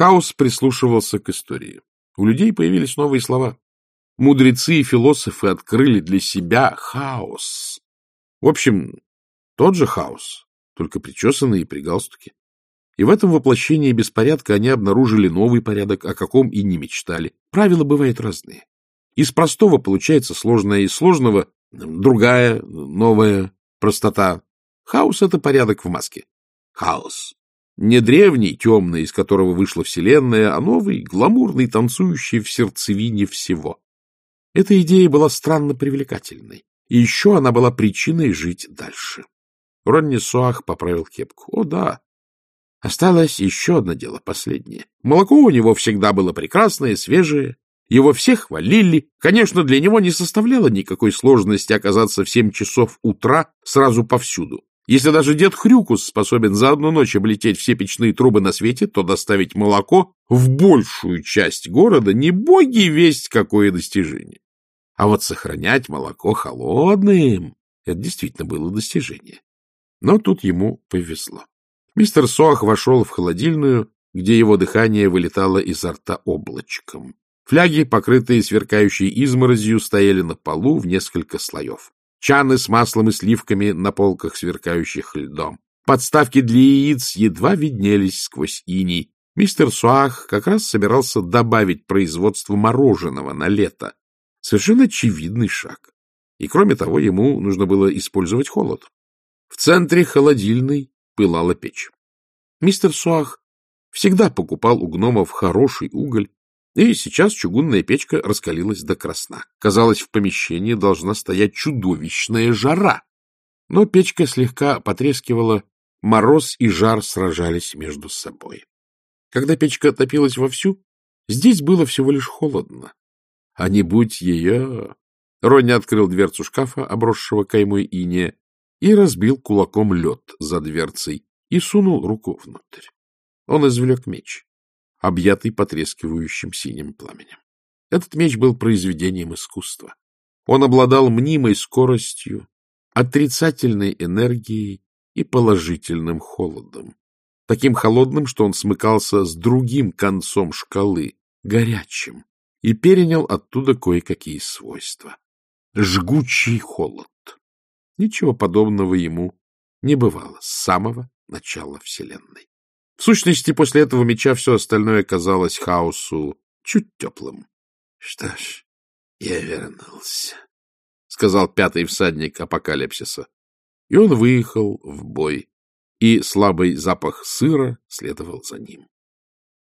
Хаус прислушивался к истории. У людей появились новые слова. Мудрецы и философы открыли для себя хаос. В общем, тот же хаос, только причесанный и при галстуке. И в этом воплощении беспорядка они обнаружили новый порядок, о каком и не мечтали. Правила бывают разные. Из простого получается сложное, из сложного — другая, новая простота. Хаос — это порядок в маске. Хаос. Не древний, темный, из которого вышла Вселенная, а новый, гламурный, танцующий в сердцевине всего. Эта идея была странно привлекательной, и еще она была причиной жить дальше. Ронни Суах поправил кепку. О, да. Осталось еще одно дело, последнее. Молоко у него всегда было прекрасное, свежее. Его все хвалили. Конечно, для него не составляло никакой сложности оказаться в семь часов утра сразу повсюду. Если даже дед Хрюкус способен за одну ночь облететь все печные трубы на свете, то доставить молоко в большую часть города не боги весть какое достижение. А вот сохранять молоко холодным — это действительно было достижение. Но тут ему повезло. Мистер Соах вошел в холодильную, где его дыхание вылетало изо рта облачком. Фляги, покрытые сверкающей изморозью, стояли на полу в несколько слоев чаны с маслом и сливками на полках, сверкающих льдом. Подставки для яиц едва виднелись сквозь иней. Мистер Суах как раз собирался добавить производство мороженого на лето. Совершенно очевидный шаг. И, кроме того, ему нужно было использовать холод. В центре холодильной пылала печь. Мистер Суах всегда покупал у гномов хороший уголь и сейчас чугунная печка раскалилась до красна. Казалось, в помещении должна стоять чудовищная жара. Но печка слегка потрескивала, мороз и жар сражались между собой. Когда печка топилась вовсю, здесь было всего лишь холодно. А не будь ее... Ронни открыл дверцу шкафа, обросшего каймой иния, и разбил кулаком лед за дверцей и сунул руку внутрь. Он извлек меч объятый потрескивающим синим пламенем. Этот меч был произведением искусства. Он обладал мнимой скоростью, отрицательной энергией и положительным холодом. Таким холодным, что он смыкался с другим концом шкалы, горячим, и перенял оттуда кое-какие свойства. Жгучий холод. Ничего подобного ему не бывало с самого начала Вселенной. В сущности, после этого меча все остальное казалось хаосу чуть теплым. — Что ж, я вернулся, — сказал пятый всадник апокалипсиса. И он выехал в бой, и слабый запах сыра следовал за ним.